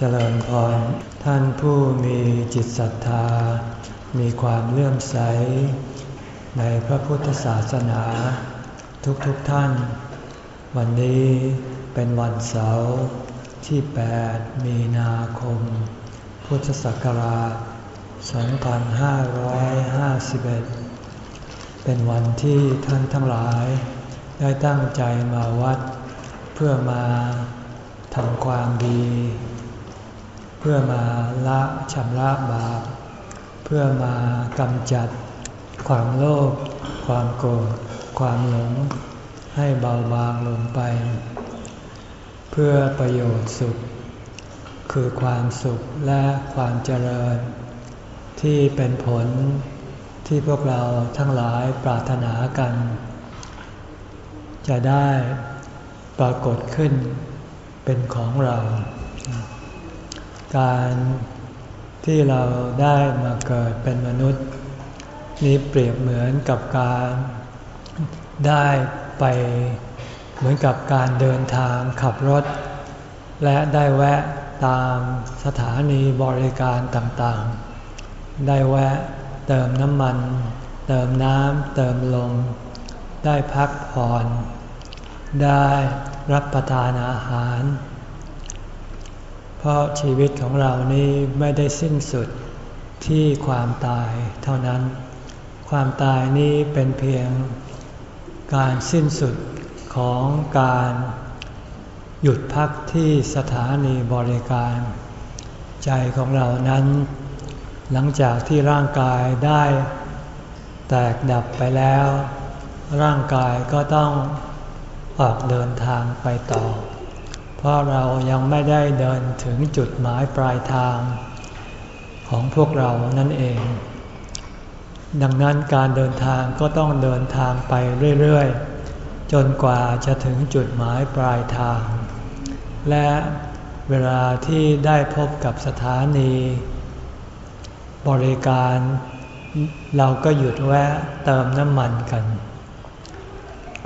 เจริญพรท่านผู้มีจิตศรัทธา มีความเลื่อมใส ในพระพุทธศาสนา ทุกๆทท่าน วันนี้เป็นวันเสาร์ที่ 8 มีนาคม พุทธศักราช 2551 เป็นวันที่ท่านทั้งหลาย ได้ตั้งใจมาวัด เพื่อมาทำความดี เพื่อมาละชำระบาปเพื่อมากำจัดความโลภความโกรธความหลง ให้เบาบางลงไป เพื่อประโยชน์สุข คือความสุขและความเจริญ ที่เป็นผลที่พวกเราทั้งหลายปรารถนากัน จะได้ปรากฏขึ้นเป็นของเรา การที่เราได้มาเกิดเป็นมนุษย์ นี้เปรียบเหมือนกับการได้ไปเหมือนกับการเดินทางขับรถ และได้แวะตามสถานีบริการต่างๆ ได้แวะเติมน้ำมัน เติมน้ำเติมลม ได้พักผ่อน ได้รับประทานอาหาร เพราะชีวิตของเรานี้ไม่ได้สิ้นสุดที่ความตายเท่านั้น ความตายนี้เป็นเพียงการสิ้นสุดของการหยุดพักที่สถานีบริการ ใจของเรานั้น หลังจากที่ร่างกายได้ แตกดับไปแล้ว ร่างกายก็ต้องออกเดินทางไปต่อ เพราะเรายังไม่ได้เดินถึงจุดหมายปลายทาง ของพวกเรานั่นเอง ดังนั้นการเดินทางก็ต้องเดินทางไปเรื่อยๆ จนกว่าจะถึงจุดหมายปลายทาง และเวลาที่ได้พบกับสถานี บริการเราก็หยุดแวะเติมน้ำมันกัน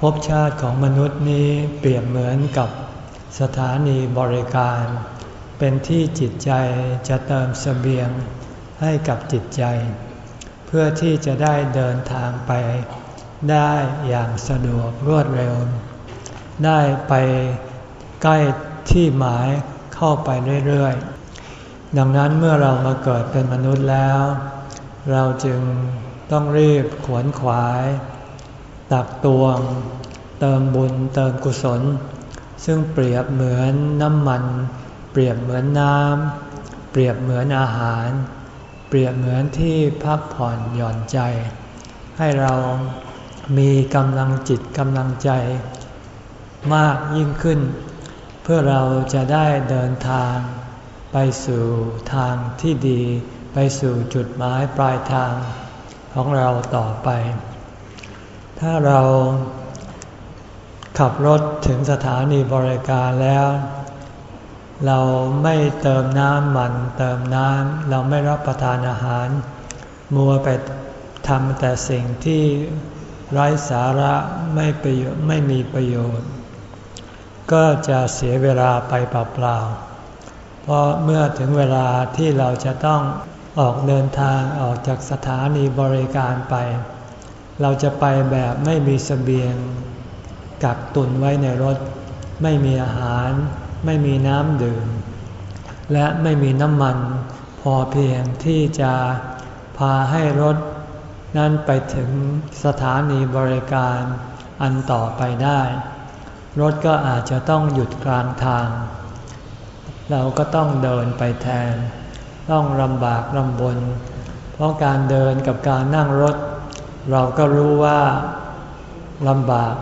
พบชาติของมนุษย์นี้เปรียบเหมือนกับ สถานีบริการ เป็นที่จิตใจจะเติมสเสบียงให้กับจิตใจ เพื่อที่จะได้เดินทางไป ได้อย่างสะดวกรวดเร็ว ได้ไปใกล้ที่หมายเข้าไปเรื่อยๆ ดังนั้นเมื่อเรามาเกิดเป็นมนุษย์แล้ว เราจึงต้องรีบขวนขวาย ตักตวง เติมบุญเติมกุศล ซึ่งเปรียบเหมือนน้ำมัน เปรียบเหมือนน้ำ เปรียบเหมือนอาหาร เปรียบเหมือนที่พักผ่อนหย่อนใจ ให้เรามีกำลังจิตกำลังใจ มากยิ่งขึ้น เพื่อเราจะได้เดินทาง ไปสู่ทางที่ดี ไปสู่จุดหมายปลายทางของเราต่อไป ถ้าเรา ขับรถถึงสถานีบริการแล้ว เราไม่เติมน้ำมัน เติมน้ำเราไม่รับประทานอาหาร มัวไปทำแต่สิ่งที่ไร้สาระไม่ประโยชน์ไม่มีประโยชน์ ก็จะเสียเวลาไปเปล่าๆเพราะเมื่อถึงเวลาที่เราจะต้องออกเดินทางออกจากสถานีบริการไป เราจะไปแบบไม่มีสเสบียง กักตุนไว้ในรถ ไม่มีอาหาร ไม่มีน้ำดื่ม และไม่มีน้ำมัน พอเพียงที่จะพาให้รถ นั้นไปถึงสถานีบริการอันต่อไปได้ รถก็อาจจะต้องหยุดกลางทาง เราก็ต้องเดินไปแทน ต้องลำบากลำบน เพราะการเดินกับการนั่งรถ เราก็รู้ว่าลำบาก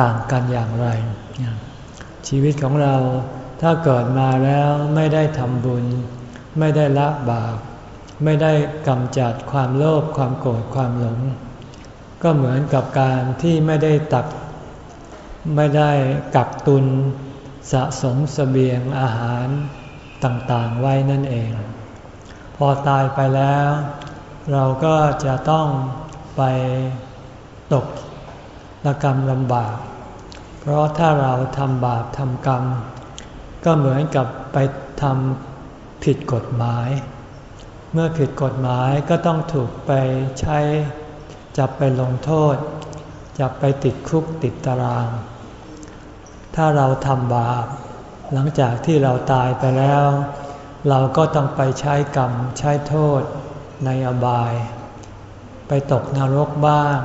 ต่างกันอย่างไร ชีวิตของเราถ้าเกิดมาแล้วไม่ได้ทำบุญ ไม่ได้ละบาปไม่ได้กำจัดความโลภความโกรธความหลง ก็เหมือนกับการที่ไม่ได้ตัก ไม่ได้กักตุนสะสมสเสบียงอาหารต่างๆไว้นั่นเอง พอตายไปแล้ว เราก็จะต้องไปตก ระกรรมลำบาก เพราะถ้าเราทำบาปทำกรรม ก็เหมือนกับไปทำผิดกฎหมาย เมื่อผิดกฎหมายก็ต้องถูกไปใช้ จับไปลงโทษ จับไปติดคุกติดตาราง ถ้าเราทำบาป หลังจากที่เราตายไปแล้ว เราก็ต้องไปใช้กรรมใช้โทษในอบาย ไปตกนรกบ้าง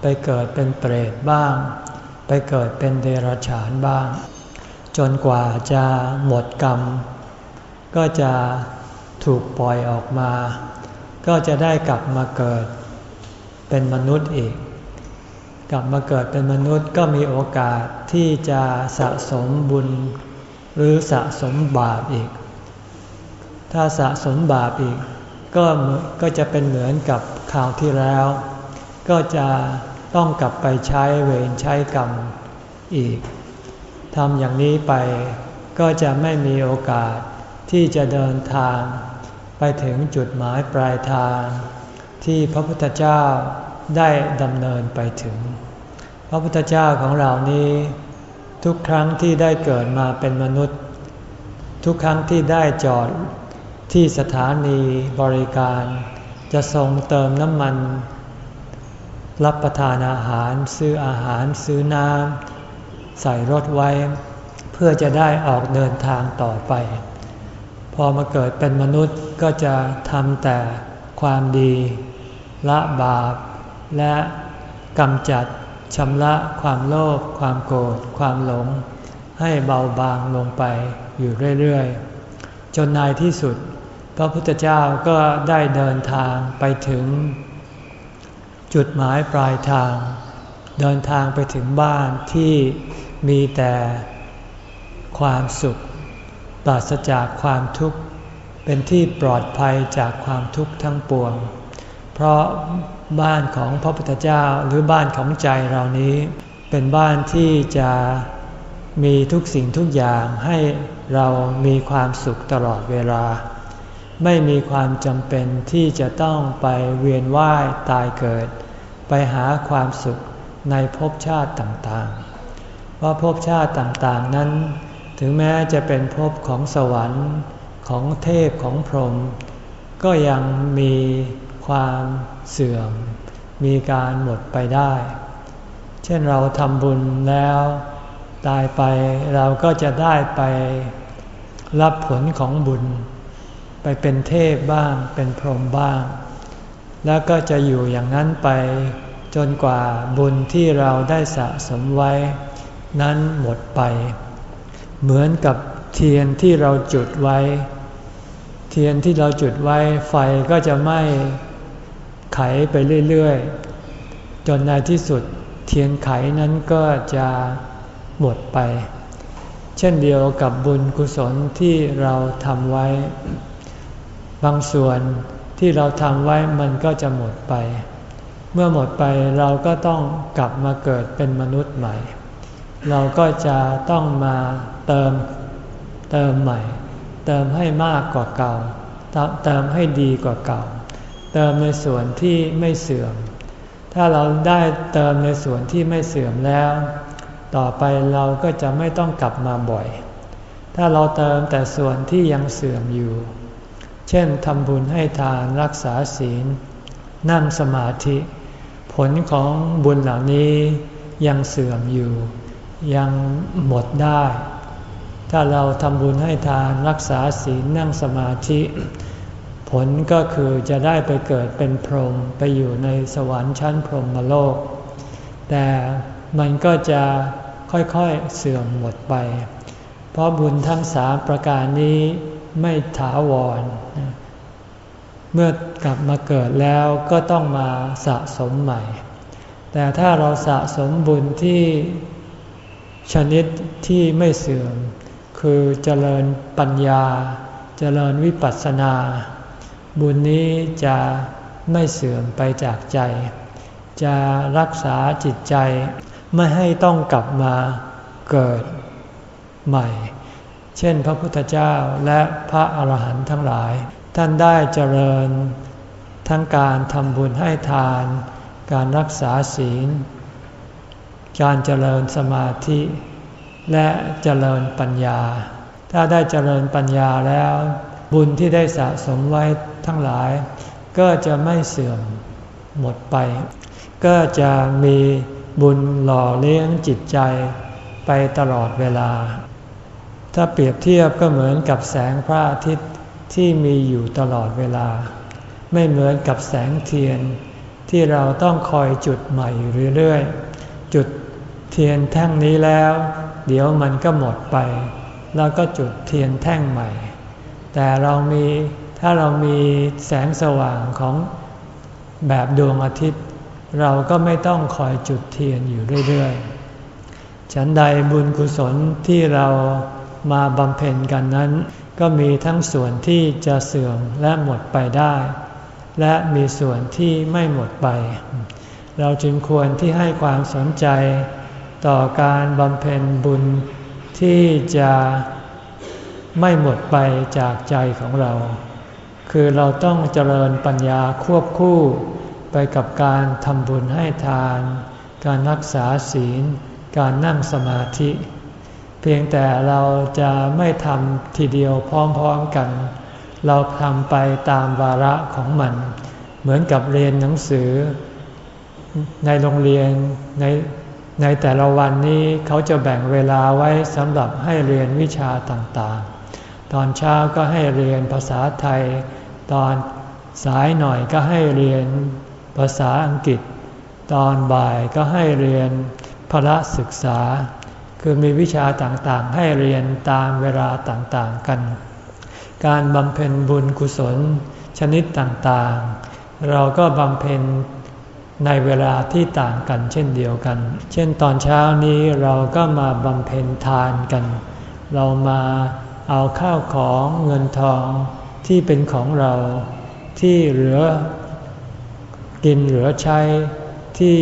ไปเกิดเป็นเปรตบ้าง ไปเกิดเป็นเดรัจฉานบ้าง จนกว่าจะหมดกรรม ก็จะถูกปล่อยออกมา ก็จะได้กลับมาเกิดเป็นมนุษย์อีก กลับมาเกิดเป็นมนุษย์ก็มีโอกาสที่จะสะสมบุญ หรือสะสมบาปอีก ถ้าสะสมบาปอีกก็ก็จะเป็นเหมือนกับคราวที่แล้ว ก็จะต้องกลับไปใช้เวรใช้กรรมอีกทำอย่างนี้ไปก็จะไม่มีโอกาสที่จะเดินทาง ไปถึงจุดหมายปลายทาง ที่พระพุทธเจ้าได้ดำเนินไปถึง พระพุทธเจ้าของเรานี้ ทุกครั้งที่ได้เกิดมาเป็นมนุษย์ ทุกครั้งที่ได้จอดที่สถานีบริการ จะทรงเติมน้ำมัน รับประทานอาหารซื้ออาหารซื้อน้ำใส่รถไว้ เพื่อจะได้ออกเดินทางต่อไป พอมาเกิดเป็นมนุษย์ก็จะทำแต่ความดี ละบาป และกำจัดชำระความโลภความโกรธความหลง ให้เบาบางลงไปอยู่เรื่อยๆ จนในที่สุด พระพุทธเจ้าก็ได้เดินทางไปถึง จุดหมายปลายทาง เดินทางไปถึงบ้านที่มีแต่ความสุขปราศจากความทุกข์เป็นที่ปลอดภัยจากความทุกข์ทั้งปวง เพราะบ้านของพระพุทธเจ้าหรือบ้านของใจเรานี้ เป็นบ้านที่จะมีทุกสิ่งทุกอย่างให้เรามีความสุขตลอดเวลา ไม่มีความจำเป็นที่จะต้องไปเวียนว่ายตายเกิด ไปหาความสุขในภพชาติต่างๆ เพราะภพชาติต่างๆนั้น ถึงแม้จะเป็นภพของสวรรค์ของเทพของพรหมก็ยังมีความเสื่อม มีการหมดไปได้ เช่นเราทำบุญแล้ว ตายไปเราก็จะได้ไปรับผลของบุญ เป็นเทพบ้าง เป็นพรหมบ้าง แล้วก็จะอยู่อย่างนั้นไป จนกว่าบุญที่เราได้สะสมไว้ นั้นหมดไป เหมือนกับเทียนที่เราจุดไว้ เทียนที่เราจุดไว้ไฟก็จะไหม่ไขไปเรื่อยๆ จนในที่สุดเทียนไขนั้นก็จะหมดไป เช่นเดียวกับบุญกุศลที่เราทำไว้ บางส่วนที่เราทำไว้มันก็จะหมดไป เมื่อหมดไปเราก็ต้องกลับมาเกิดเป็นมนุษย์ใหม่ เราก็จะต้องมาเติมเติมใหม่ เติมให้มากกว่าเก่า เติมให้ดีกว่าเก่า เติมในส่วนที่ไม่เสื่อม ถ้าเราได้เติมในส่วนที่ไม่เสื่อมแล้ว ต่อไปเราก็จะไม่ต้องกลับมาบ่อย ถ้าเราเติมแต่ส่วนที่ยังเสื่อมอยู่ เช่นทำบุญให้ทานรักษาศีล นั่งสมาธิ ผลของบุญเหล่านี้ยังเสื่อมอยู่ ยังหมดได้ ถ้าเราทำบุญให้ทานรักษาศีลนั่งสมาธิ ผลก็คือจะได้ไปเกิดเป็นพรหมไปอยู่ในสวรรค์ชั้นพรหมโลก แต่มันก็จะค่อยๆเสื่อมหมดไป เพราะบุญทั้งสามประการนี้ ไม่ถาวร เมื่อกลับมาเกิดแล้วก็ต้องมาสะสมใหม่ แต่ถ้าเราสะสมบุญที่ชนิดที่ไม่เสื่อม คือเจริญปัญญา เจริญวิปัสสนา บุญนี้จะไม่เสื่อมไปจากใจ จะรักษาจิตใจ ไม่ให้ต้องกลับมาเกิดใหม่ เช่น พระพุทธเจ้าและพระอาหารหันต์ทั้งหลาย ท่านได้เจริญ ทั้งการทำบุญให้ทาน การรักษาศีล การเจริญสมาธิ และเจริญปัญญา ถ้าได้เจริญปัญญาแล้ว บุญที่ได้สะสมไว้ทั้งหลาย ก็จะไม่เสื่อมหมดไป ก็จะมีบุญหล่อเลี้ยงจิตใจไปตลอดเวลา ถ้าเปรียบเทียบก็เหมือนกับแสงพระอาทิตย์ที่มีอยู่ตลอดเวลา ไม่เหมือนกับแสงเทียน ที่เราต้องคอยจุดใหม่เรื่อยๆ จุดเทียนแท่งนี้แล้ว เดี๋ยวมันก็หมดไป แล้วก็จุดเทียนแท่งใหม่ แต่เรามีถ้าเรามีแสงสว่างของแบบดวงอาทิตย์ เราก็ไม่ต้องคอยจุดเทียนอยู่เรื่อยๆ ฉันใดบุญกุศลที่เรา มาบำเพ็ญกันนั้น ก็มีทั้งส่วนที่จะเสื่อมและหมดไปได้ และมีส่วนที่ไม่หมดไป เราจึงควรที่ให้ความสนใจ ต่อการบำเพ็ญบุญที่จะไม่หมดไปจากใจของเรา คือเราต้องเจริญปัญญาควบคู่ไปกับการทำบุญให้ทาน การรักษาศีล การนั่งสมาธิ เพียงแต่เราจะไม่ทำทีเดียวพร้อมๆกัน เราทำไปตามวาระของมัน เหมือนกับเรียนหนังสือ ในโรงเรียนในในแต่ละวันนี้เขาจะแบ่งเวลาไว้สำหรับให้เรียนวิชาต่างๆ ตอนเช้าก็ให้เรียนภาษาไทย ตอนสายหน่อยก็ให้เรียนภาษาอังกฤษ ตอนบ่ายก็ให้เรียนพระศึกษา คือมีวิชาต่างๆ ให้เรียนตามเวลาต่างๆกัน การบำเพ็ญบุญกุศลชนิดต่างๆ เราก็บำเพ็ญในเวลาที่ต่างกันเช่นเดียวกัน เช่นตอนเช้านี้เราก็มาบำเพ็ญทานกัน เรามาเอาข้าวของเงินทองที่เป็นของเราที่เหลือกินเหลือใช้ที่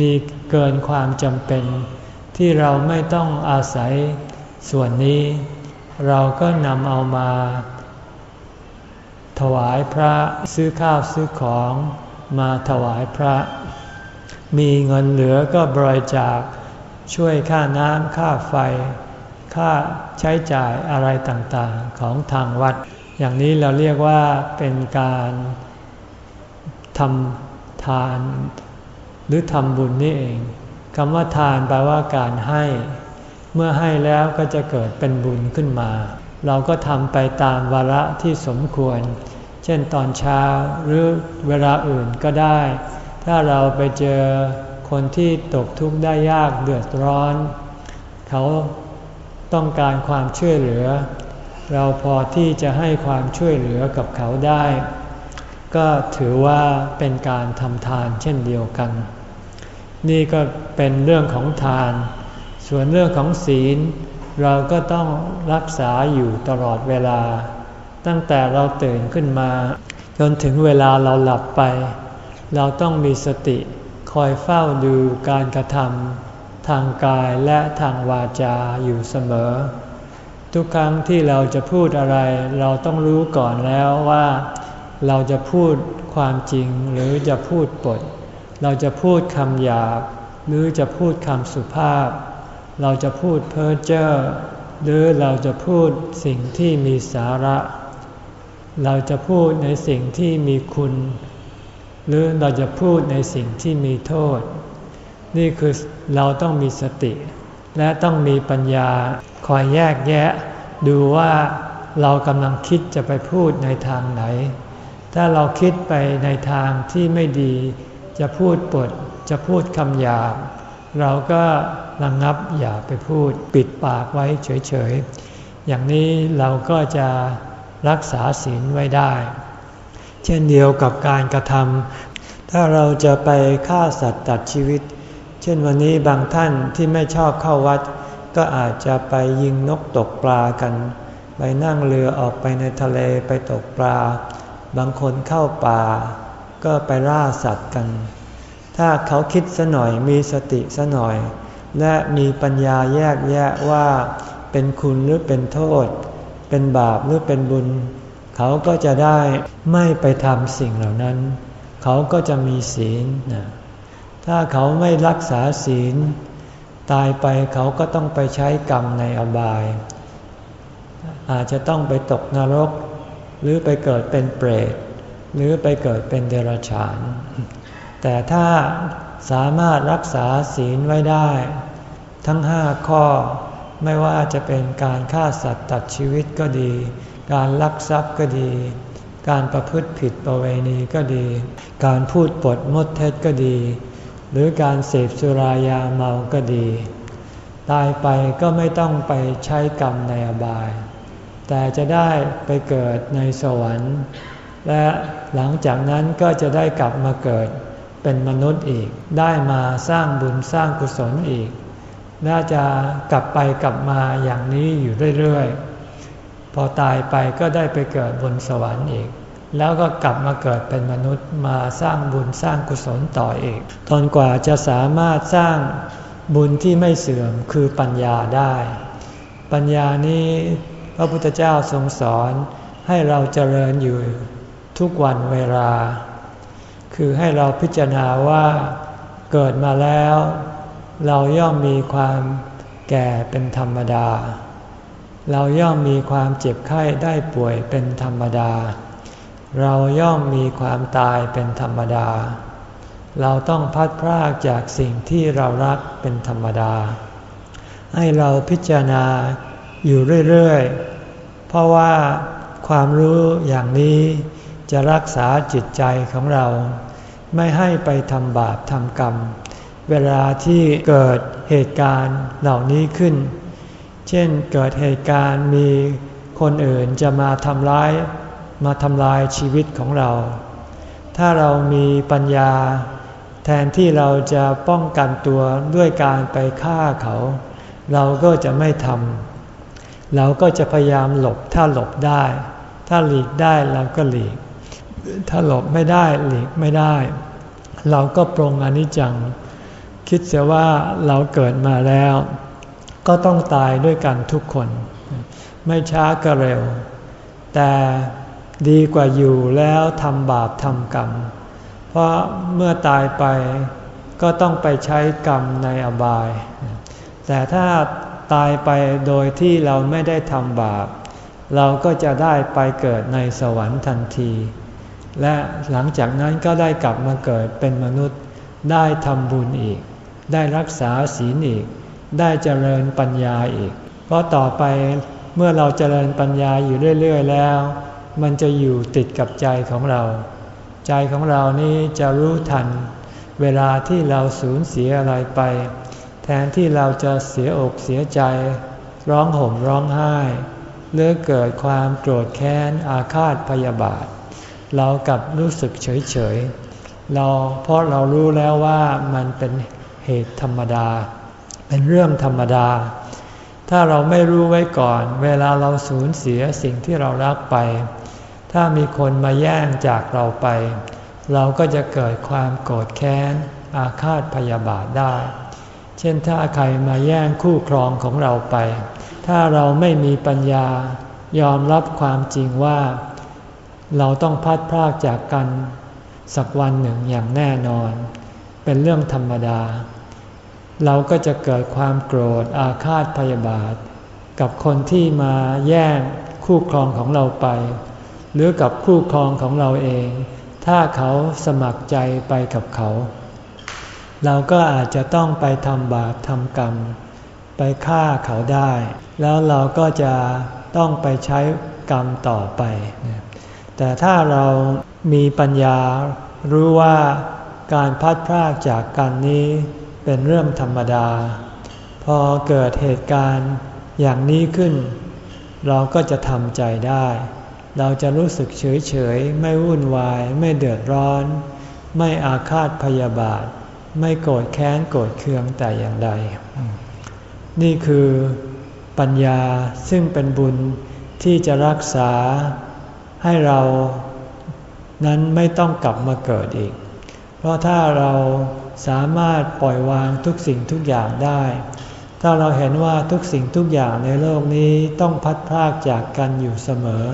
มีเกินความจำเป็น ที่เราไม่ต้องอาศัยส่วนนี้ เราก็นำเอามา ถวายพระซื้อข้าวซื้อของมาถวายพระ มีเงินเหลือก็บริจาคช่วยค่าน้ำค่าไฟ ค่าใช้จ่ายอะไรต่างๆของทางวัด อย่างนี้เราเรียกว่าเป็นการทำทานหรือทำบุญนี่เอง คำว่าทานแปลว่าการให้ เมื่อให้แล้วก็จะเกิดเป็นบุญขึ้นมา เราก็ทำไปตามวาระที่สมควร เช่นตอนเช้าหรือเวลาอื่นก็ได้ ถ้าเราไปเจอคนที่ตกทุกข์ได้ยากเดือดร้อน เขาต้องการความช่วยเหลือ เราพอที่จะให้ความช่วยเหลือกับเขาได้ ก็ถือว่าเป็นการทำทานเช่นเดียวกัน นี่ก็เป็นเรื่องของทาน ส่วนเรื่องของศีล เราก็ต้องรักษาอยู่ตลอดเวลา ตั้งแต่เราตื่นขึ้นมา จนถึงเวลาเราหลับไป เราต้องมีสติคอยเฝ้าดูการกระทำทางกายและทางวาจาอยู่เสมอ ทุกครั้งที่เราจะพูดอะไร เราต้องรู้ก่อนแล้วว่า เราจะพูดความจริงหรือจะพูดปด เราจะพูดคำหยาบ หรือจะพูดคำสุภาพ เราจะพูดเพ้อเจ้อหรือเราจะพูดสิ่งที่มีสาระ เราจะพูดในสิ่งที่มีคุณ หรือเราจะพูดในสิ่งที่มีโทษ นี่คือเราต้องมีสติ และต้องมีปัญญาคอยแยกแยะ ดูว่าเรากำลังคิดจะไปพูดในทางไหน ถ้าเราคิดไปในทางที่ไม่ดี จะพูดปดจะพูดคำหยาบเราก็ระงงับอย่าไปพูดปิดปากไว้เฉยๆ อย่างนี้เราก็จะรักษาศีลไว้ได้ เช่นเดียวกับการกระทำถ้าเราจะไปฆ่าสัตว์ตัดชีวิต เช่นวันนี้บางท่านที่ไม่ชอบเข้าวัด ก็อาจจะไปยิงนกตกปลากัน ไปนั่งเรือออกไปในทะเลไปตกปลา บางคนเข้าป่า ก็ไปล่าสัตว์กัน ถ้าเขาคิดสหน่อยมีสติสหน่อย และมีปัญญาแยกแยะว่า เป็นคุณหรือเป็นโทษ เป็นบาปหรือเป็นบุญ เขาก็จะได้ไม่ไปทำสิ่งเหล่านั้น เขาก็จะมีศีลนะถ้าเขาไม่รักษาศีล ตายไปเขาก็ต้องไปใช้กรรมในอบาย อาจจะต้องไปตกนรก หรือไปเกิดเป็นเปรต หรือไปเกิดเป็นเดรัจฉาน แต่ถ้าสามารถรักษาศีลไว้ได้ ทั้งห้าข้อไม่ว่าจะเป็นการฆ่าสัตว์ตัดชีวิตก็ดี การลักทรัพย์ก็ดี การประพฤติผิดประเวณีก็ดี การพูดปดมดเท็จก็ดี หรือการเสพสุรายาเมาก็ดี ตายไปก็ไม่ต้องไปใช้กรรมในอบาย แต่จะได้ไปเกิดในสวรรค์ และหลังจากนั้นก็จะได้กลับมาเกิดเป็นมนุษย์อีก ได้มาสร้างบุญสร้างกุศลอีก น่าจะกลับไปกลับมาอย่างนี้อยู่เรื่อยๆ พอตายไปก็ได้ไปเกิดบนสวรรค์อีก แล้วก็กลับมาเกิดเป็นมนุษย์มาสร้างบุญสร้างกุศลต่ออีกทนกว่าจะสามารถสร้างบุญที่ไม่เสื่อมคือปัญญาได้ ปัญญานี้พระพุทธเจ้าทรงสอนให้เราเจริญอยู่ ทุกวันเวลา คือให้เราพิจารณาว่าเกิดมาแล้ว เราย่อมมีความแก่เป็นธรรมดา เราย่อมมีความเจ็บไข้ได้ป่วยเป็นธรรมดา เราย่อมมีความตายเป็นธรรมดา เราต้องพัดพรากจากสิ่งที่เรารักเป็นธรรมดา ให้เราพิจารณาอยู่เรื่อย ๆ เพราะว่าความรู้อย่างนี้ จะรักษาจิตใจของเรา ไม่ให้ไปทำบาปทำกรรม เวลาที่เกิดเหตุการณ์เหล่านี้ขึ้น เช่นเกิดเหตุการณ์มีคนอื่นจะมาทำร้าย มาทำลายชีวิตของเรา ถ้าเรามีปัญญา แทนที่เราจะป้องกันตัวด้วยการไปฆ่าเขา เราก็จะไม่ทำเราก็จะพยายามหลบถ้าหลบได้ ถ้าหลีกได้เราก็หลีก ถ้าหลบไม่ได้หลีกไม่ได้ เราก็ปรงอนิจจัง คิดเสียว่าเราเกิดมาแล้ว ก็ต้องตายด้วยกันทุกคน ไม่ช้าก็เร็ว แต่ดีกว่าอยู่แล้วทำบาปทำกรรม เพราะเมื่อตายไปก็ต้องไปใช้กรรมในอบาย แต่ถ้าตายไปโดยที่เราไม่ได้ทำบาป เราก็จะได้ไปเกิดในสวรรค์ทันที และหลังจากนั้นก็ได้กลับมาเกิดเป็นมนุษย์ได้ทำบุญอีก ได้รักษาศีลอีก ได้เจริญปัญญาอีก เพราะต่อไปเมื่อเราเจริญปัญญาอยู่เรื่อยๆแล้ว มันจะอยู่ติดกับใจของเรา ใจของเรานี้จะรู้ทัน เวลาที่เราสูญเสียอะไรไป แทนที่เราจะเสียอกเสียใจ ร้องห่มร้องไห้เลือเกิดความโกรธแค้นอาฆาตพยาบาท เรากลับรู้สึกเฉยๆเราเพราะเรารู้แล้วว่ามันเป็นเหตุธรรมดา เป็นเรื่องธรรมดา ถ้าเราไม่รู้ไว้ก่อน เวลาเราสูญเสียสิ่งที่เรารักไป ถ้ามีคนมาแย่งจากเราไป เราก็จะเกิดความโกรธแค้น อาฆาตพยาบาทได้ เช่นถ้าใครมาแย่งคู่ครองของเราไป ถ้าเราไม่มีปัญญายอมรับความจริงว่า เราต้องพัดพรากจากกัน สักวันหนึ่งอย่างแน่นอน เป็นเรื่องธรรมดา เราก็จะเกิดความโกรธอาฆาตพยาบาท กับคนที่มาแย่งคู่ครองของเราไป หรือกับคู่ครองของเราเอง ถ้าเขาสมัครใจไปกับเขา เราก็อาจจะต้องไปทำบาปทำกรรม ไปฆ่าเขาได้ แล้วเราก็จะต้องไปใช้กรรมต่อไป แต่ถ้าเรามีปัญญารู้ว่าการพัดพรากจากกันนี้เป็นเรื่องธรรมดา พอเกิดเหตุการณ์อย่างนี้ขึ้น เราก็จะทำใจได้ เราจะรู้สึกเฉยเฉยไม่วุ่นวาย ไม่เดือดร้อน ไม่อาฆาตพยาบาท ไม่โกรธแค้นโกรธเคืองแต่อย่างใด นี่คือปัญญาซึ่งเป็นบุญที่จะรักษา ให้เรานั้นไม่ต้องกลับมาเกิดอีก เพราะถ้าเราสามารถปล่อยวางทุกสิ่งทุกอย่างได้ ถ้าเราเห็นว่าทุกสิ่งทุกอย่างในโลกนี้ต้องพัดพากจากกันอยู่เสมอ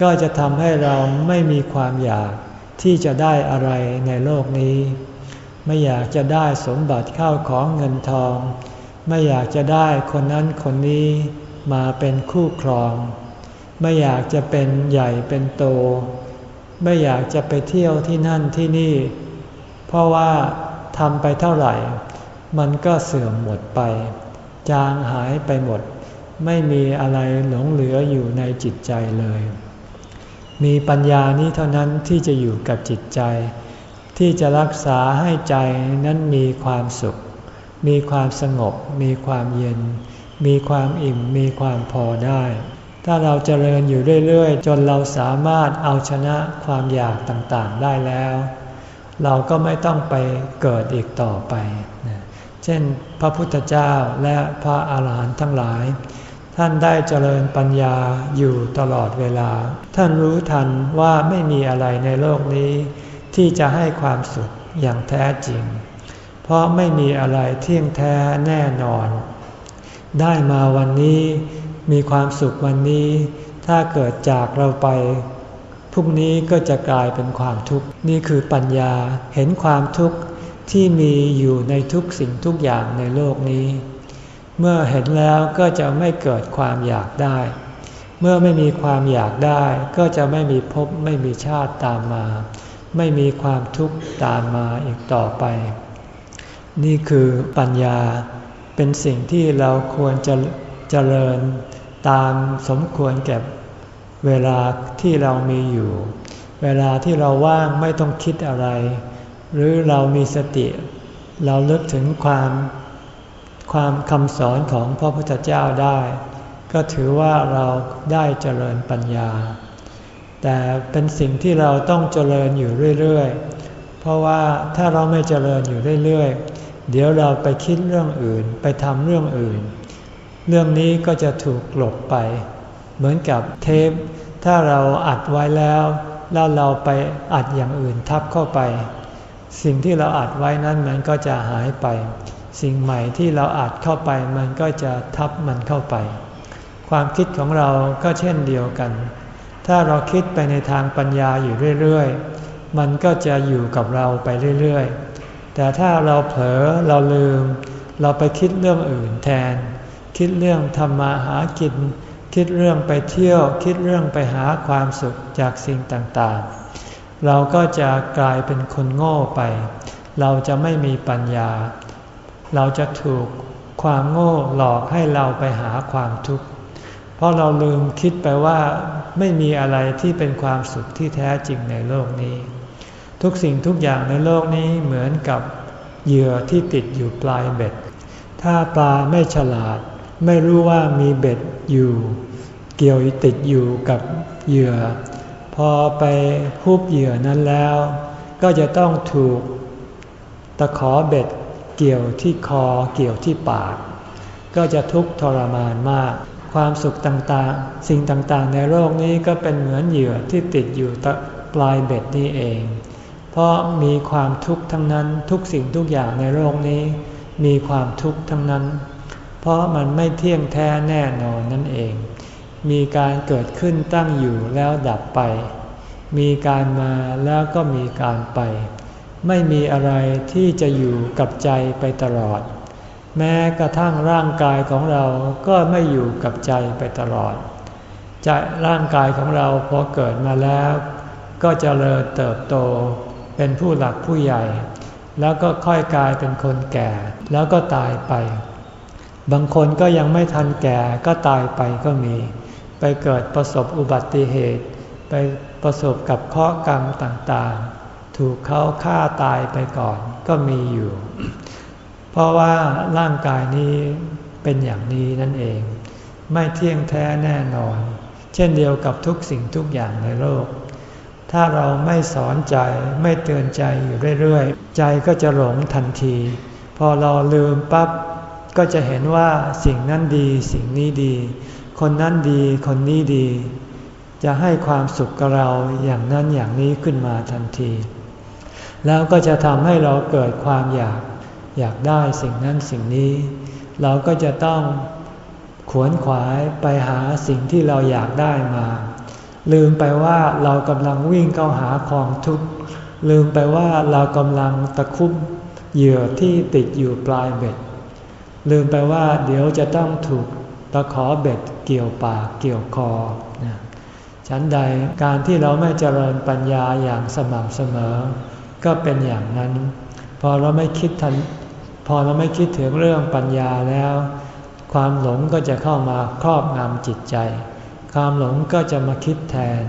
ก็จะทำให้เราไม่มีความอยากที่จะได้อะไรในโลกนี้ ไม่อยากจะได้สมบัติเข้าของเงินทอง ไม่อยากจะได้คนนั้นคนนี้มาเป็นคู่ครอง ไม่อยากจะเป็นใหญ่เป็นโต ไม่อยากจะไปเที่ยวที่นั่นที่นี่ เพราะว่าทำไปเท่าไหร่ มันก็เสื่อมหมดไป จางหายไปหมด ไม่มีอะไรหลงเหลืออยู่ในจิตใจเลย มีปัญญานี้เท่านั้นที่จะอยู่กับจิตใจ ที่จะรักษาให้ใจนั้นมีความสุข มีความสงบ มีความเย็น มีความอิ่ม มีความพอได้ ถ้าเราเจริญอยู่เรื่อยๆ จนเราสามารถเอาชนะความอยากต่างๆได้แล้ว เราก็ไม่ต้องไปเกิดอีกต่อไป เช่นพระพุทธเจ้าและพระอาหารหันต์ทั้งหลาย ท่านได้เจริญปัญญาอยู่ตลอดเวลา ท่านรู้ทันว่าไม่มีอะไรในโลกนี้ ที่จะให้ความสุขอย่างแท้จริง เพราะไม่มีอะไรเที่ยงแท้แน่นอน ได้มาวันนี้ มีความสุขวันนี้ ถ้าเกิดจากเราไปพรุ่งนี้ก็จะกลายเป็นความทุกข์ นี่คือปัญญาเห็นความทุกข์ที่มีอยู่ในทุกสิ่งทุกอย่างในโลกนี้ เมื่อเห็นแล้วก็จะไม่เกิดความอยากได้ เมื่อไม่มีความอยากได้ ก็จะไม่มีภพไม่มีชาติตามมา ไม่มีความทุกข์ตามมาอีกต่อไป นี่คือปัญญาเป็นสิ่งที่เราควรจะเจริญ ตามสมควรแก่เวลาที่เรามีอยู่ เวลาที่เราว่างไม่ต้องคิดอะไร หรือเรามีสติ เราเลิกถึงความความคำสอนของพระพุทธเจ้าได้ ก็ถือว่าเราได้เจริญปัญญา แต่เป็นสิ่งที่เราต้องเจริญอยู่เรื่อยๆ เพราะว่าถ้าเราไม่เจริญอยู่เรื่อยๆ เดี๋ยวเราไปคิดเรื่องอื่นไปทำเรื่องอื่น เรื่องนี้ก็จะถูกหลบไป เหมือนกับเทป ถ้าเราอัดไว้แล้ว แล้วเราไปอัดอย่างอื่นทับเข้าไป สิ่งที่เราอัดไว้นั้นมันก็จะหายไป สิ่งใหม่ที่เราอัดเข้าไปมันก็จะทับมันเข้าไป ความคิดของเราก็เช่นเดียวกัน ถ้าเราคิดไปในทางปัญญาอยู่เรื่อยๆ มันก็จะอยู่กับเราไปเรื่อยๆ แต่ถ้าเราเผลอเราลืม เราไปคิดเรื่องอื่นแทน คิดเรื่องทำมาหากิน คิดเรื่องไปเที่ยว คิดเรื่องไปหาความสุขจากสิ่งต่างๆ เราก็จะกลายเป็นคนโง่ไป เราจะไม่มีปัญญา เราจะถูกความโง่หลอกให้เราไปหาความทุกข์ เพราะเราลืมคิดไปว่าไม่มีอะไรที่เป็นความสุขที่แท้จริงในโลกนี้ ทุกสิ่งทุกอย่างในโลกนี้เหมือนกับเหยื่อที่ติดอยู่ปลายเบ็ด ถ้าปลาไม่ฉลาด ไม่รู้ว่ามีเบ็ดอยู่ เกี่ยวติดอยู่กับเหยื่อ พอไปคูบเหยื่อนั้นแล้ว ก็จะต้องถูกตะขอเบ็ดเกี่ยวที่คอเกี่ยวที่ปาก ก็จะทุกข์ทรมานมาก ความสุขต่างๆ สิ่งต่างๆ ในโลกนี้ก็เป็นเหมือนเหยื่อที่ติดอยู่ปลายเบ็ดนี้เอง เพราะมีความทุกข์ทั้งนั้นทุกสิ่งทุกอย่างในโลกนี้ มีความทุกข์ทั้งนั้น เพราะมันไม่เที่ยงแท้แน่นอนนั่นเอง มีการเกิดขึ้นตั้งอยู่แล้วดับไป มีการมาแล้วก็มีการไป ไม่มีอะไรที่จะอยู่กับใจไปตลอด แม้กระทั่งร่างกายของเราก็ไม่อยู่กับใจไปตลอดใจร่างกายของเราพอเกิดมาแล้ว ก็จเจริญเติบโตเป็นผู้หลักผู้ใหญ่ แล้วก็ค่อยกลายเป็นคนแก่ แล้วก็ตายไป บางคนก็ยังไม่ทันแก่ก็ตายไปก็มี ไปเกิดประสบอุบัติเหตุ ไปประสบกับเคราะห์กรรมต่างๆ ถูกเขาฆ่าตายไปก่อนก็มีอยู่ เพราะว่าร่างกายนี้เป็นอย่างนี้นั่นเอง ไม่เที่ยงแท้แน่นอน เช่นเดียวกับทุกสิ่งทุกอย่างในโลก ถ้าเราไม่สอนใจไม่เตือนใจอยู่เรื่อยๆ ใจก็จะหลงทันที พอเราลืมปับ๊บ ก็จะเห็นว่าสิ่งนั้นดีสิ่งนี้ดี คนนั้นดีคนนี้ดี จะให้ความสุขกับเราอย่างนั้นอย่างนี้ขึ้นมาทันที แล้วก็จะทำให้เราเกิดความอยากอยากได้สิ่งนั้นสิ่งนี้ เราก็จะต้องขวนขวายไปหาสิ่งที่เราอยากได้มา ลืมไปว่าเรากำลังวิ่งเข้าหาความทุกข์ลืมไปว่าเรากำลังตะคุบเหยื่อที่ติดอยู่ปลายเบ็ด ลืมไปว่าเดี๋ยวจะต้องถูกตะขอเบ็ดเกี่ยวปากเกี่ยวคอฉันใดการที่เราไม่เจริญปัญญาอย่างสม่ำเสมอ ก็เป็นอย่างนั้น พอเราไม่คิดทันพอเราไม่คิดถึงเรื่องปัญญาแล้ว ความหลงก็จะเข้ามาครอบงำจิตใจ ความหลงก็จะมาคิดแทน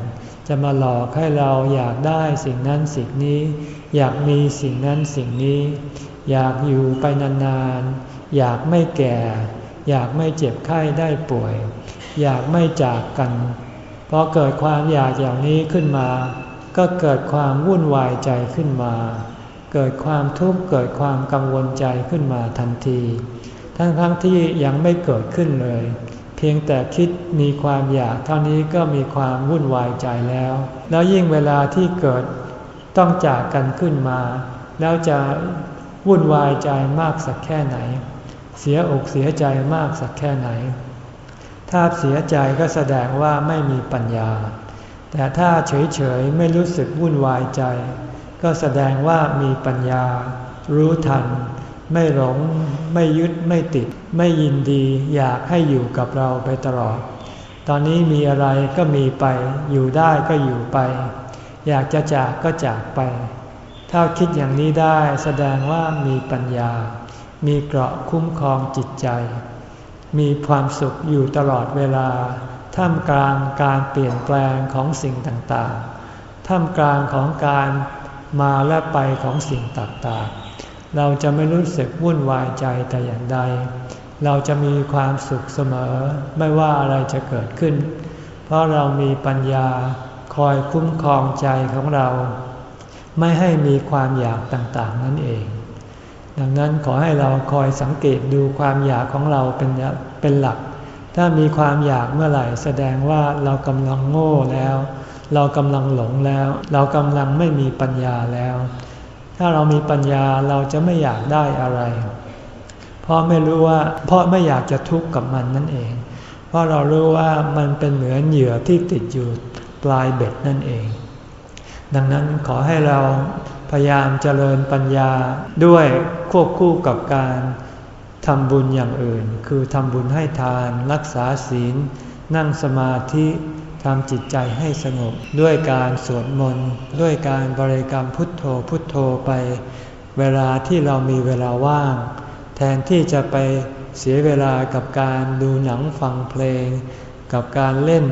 จะมาหลอกให้เราอยากได้สิ่งนั้นสิ่งนี้ อยากมีสิ่งนั้นสิ่งนี้ อยากอยู่ไปนานๆ อยากไม่แก่ อยากไม่เจ็บไข้ได้ป่วย อยากไม่จากกันพอเกิดความอยากอย่างนี้ขึ้นมา ก็เกิดความวุ่นวายใจขึ้นมา เกิดความทุกข์เกิดความกังวลใจขึ้นมาทันที ทั้งๆทที่ยังไม่เกิดขึ้นเลย เพียงแต่คิดมีความอยากเท่านี้ก็มีความวุ่นวายใจแล้ว แล้วยิ่งเวลาที่เกิด ต้องจากกันขึ้นมา แล้วจะวุ่นวายใจมากสักแค่ไหน เสียอกเสียใจมากสักแค่ไหน ถ้าเสียใจก็แสดงว่าไม่มีปัญญา แต่ถ้าเฉยๆไม่รู้สึกวุ่นวายใจ ก็แสดงว่ามีปัญญา รู้ทัน ไม่หลง ไม่ยึดไม่ติด ไม่ยินดีอยากให้อยู่กับเราไปตลอด ตอนนี้มีอะไรก็มีไป อยู่ได้ก็อยู่ไป อยากจะจากก็จากไป ถ้าคิดอย่างนี้ได้แสดงว่ามีปัญญา มีเกราะคุ้มครองจิตใจ มีความสุขอยู่ตลอดเวลา ท่ามกลางการเปลี่ยนแปลงของสิ่งต่างๆ ท่ามกลางของการมาและไปของสิ่งต่างๆ เราจะไม่รู้สึกวุ่นวายใจแต่อย่างใด เราจะมีความสุขเสมอไม่ว่าอะไรจะเกิดขึ้น เพราะเรามีปัญญา คอยคุ้มครองใจของเรา ไม่ให้มีความอยากต่างๆนั่นเอง ดังนั้นขอให้เราคอยสังเกตดูความอยากของเราเป็นเป็นหลัก ถ้ามีความอยากเมื่อไหร่แสดงว่าเรากำลังโง่แล้ว เรากำลังหลงแล้ว เรากำลังไม่มีปัญญาแล้ว ถ้าเรามีปัญญาเราจะไม่อยากได้อะไรเพราะไม่รู้ว่าเพราะไม่อยากจะทุกข์กับมันนั่นเอง เพราะเรารู้ว่ามันเป็นเหมือนเหยื่อที่ติดอยู่ ปลายเบ็ดนั่นเอง ดังนั้นขอให้เราพยายามเจริญปัญญาด้วยควบคู่กับการทำบุญอย่างอื่น คือทำบุญให้ทาน รักษาศีล นั่งสมาธิทำจิตใจให้สงบ ด้วยการสวดมนต์ ด้วยการบริกรรมพุทโธพุทโธไป เวลาที่เรามีเวลาว่าง แทนที่จะไปเสียเวลากับการดูหนังฟังเพลง กับการเล่น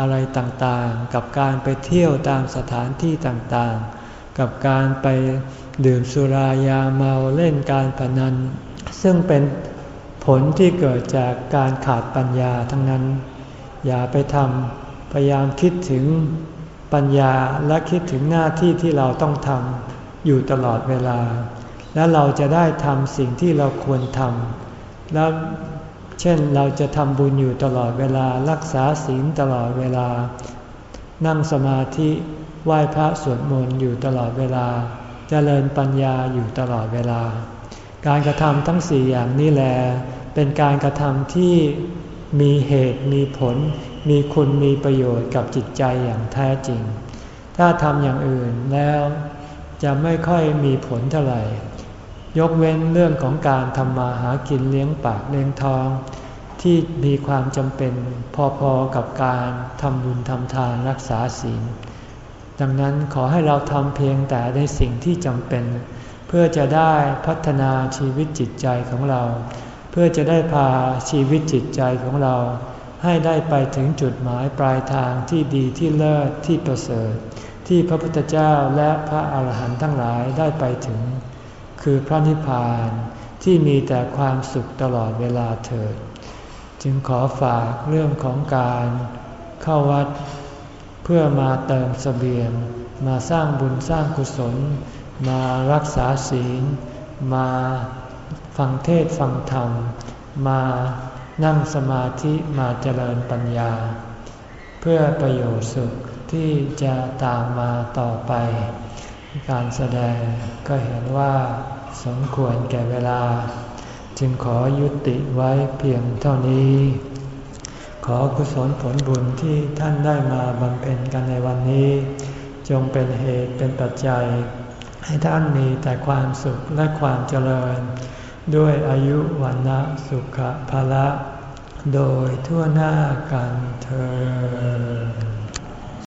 อะไรต่างๆ กับการไปเที่ยวตามสถานที่ต่างๆ กับการไปดื่มสุรายาเมาเล่นการพนัน ซึ่งเป็นผลที่เกิดจากการขาดปัญญาทั้งนั้น อย่าไปทำพยายามคิดถึงปัญญาและคิดถึงหน้าที่ที่เราต้องทำอยู่ตลอดเวลา และเราจะได้ทำสิ่งที่เราควรทำแล้ว เช่นเราจะทำบุญอยู่ตลอดเวลารักษาศีลตลอดเวลา นั่งสมาธิไหว้พระสวดมนต์อยู่ตลอดเวลาจเจริญปัญญาอยู่ตลอดเวลา การกระทำทั้งสี่อย่างนี้แลเป็นการกระทำที่มีเหตุมีผล มีคุณมีประโยชน์กับจิตใจอย่างแท้จริง ถ้าทำอย่างอื่นแล้วจะไม่ค่อยมีผลเท่าไหร่ ยกเว้นเรื่องของการทำมาหากินเลี้ยงปากเลี้ยงท้อง ที่มีความจำเป็นพอๆกับการทำบุญทำทานรักษาศีล ดังนั้นขอให้เราทำเพียงแต่ในสิ่งที่จำเป็น เพื่อจะได้พัฒนาชีวิตจิตใจของเรา เพื่อจะได้พาชีวิตจิตใจของเรา ให้ได้ไปถึงจุดหมายปลายทางที่ดีที่เลิศที่ประเสริฐ ที่พระพุทธเจ้าและพระอาหารหันต์ทั้งหลายได้ไปถึง คือพระนิพพานที่มีแต่ความสุขตลอดเวลาเถิด จึงขอฝากเรื่องของการเข้าวัด เพื่อมาเติมสเสบียง มาสร้างบุญสร้างกุศล มารักษาศีล มาฟังเทศฟังธรรม มานั่งสมาธิมาเจริญปัญญา เพื่อประโยชน์สุขที่จะตามมาต่อไป การแสดงก็เห็นว่าสมควรแก่เวลา จึงขอยุติไว้เพียงเท่านี้ ขอกุศลผลบุญที่ท่านได้มาบำเพ็ญกันในวันนี้ จงเป็นเหตุเป็นปัจจัย ให้ท่านมีแต่ความสุขและความเจริญ ด้วยอายุวันะสุขภาละ โดยทั่วหน้ากันเธอ